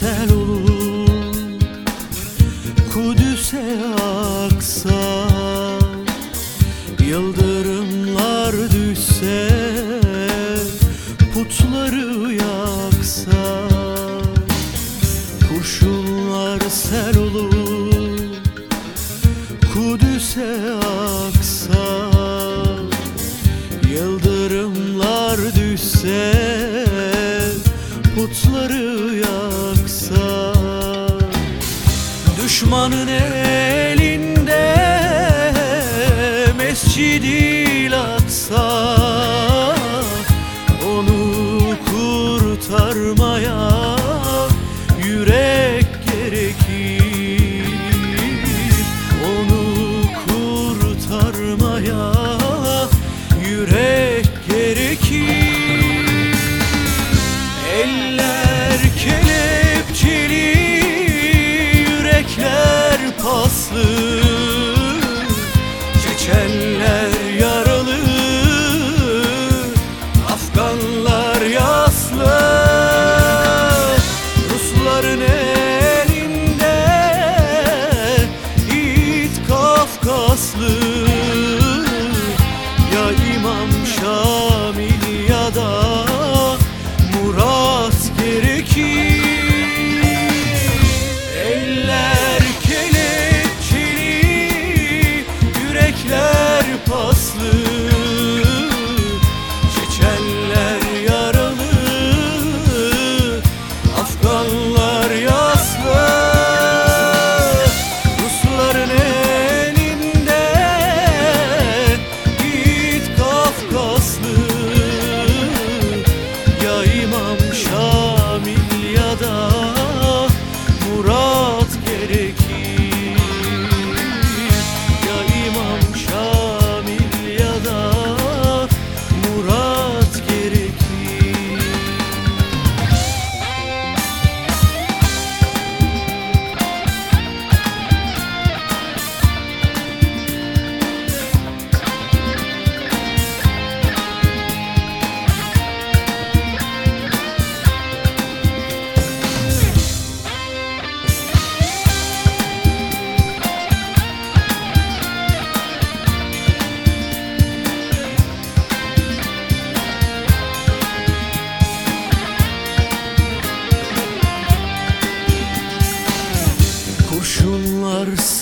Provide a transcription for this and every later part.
sel olur Kudüs'e aksa Yıldırımlar düşse Putları yaksa. Kurşunlar sel olur Kudüs'e aksa. Yıldırımlar düşse Putları yaksa Düşmanın elinde Mescid-i Aksa Rusların elinde Yiğit Kafkaslı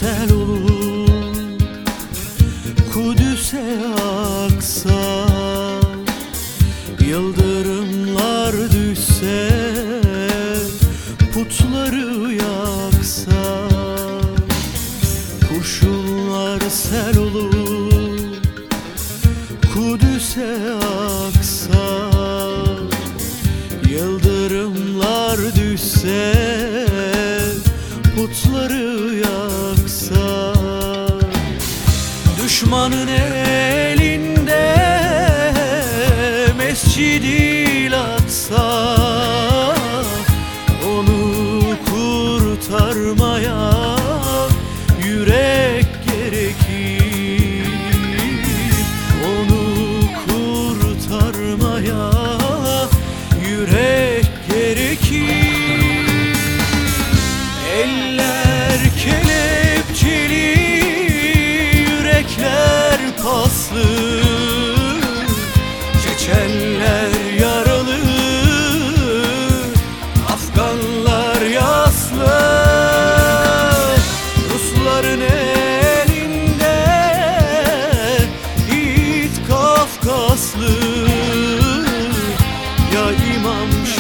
sel olur. Kudüs'e aksa Yıldırımlar düşse Putları yaksa Kurşunlar sel olur. Kudüs'e aksa Yıldırımlar düşse Putları yaksa Düşmanın elinde Mescid-i Onu kurtarmaya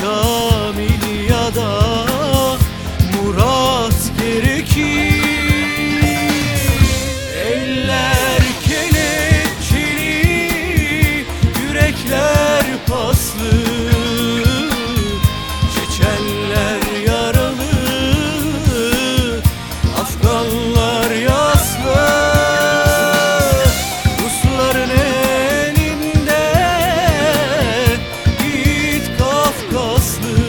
show. Aslı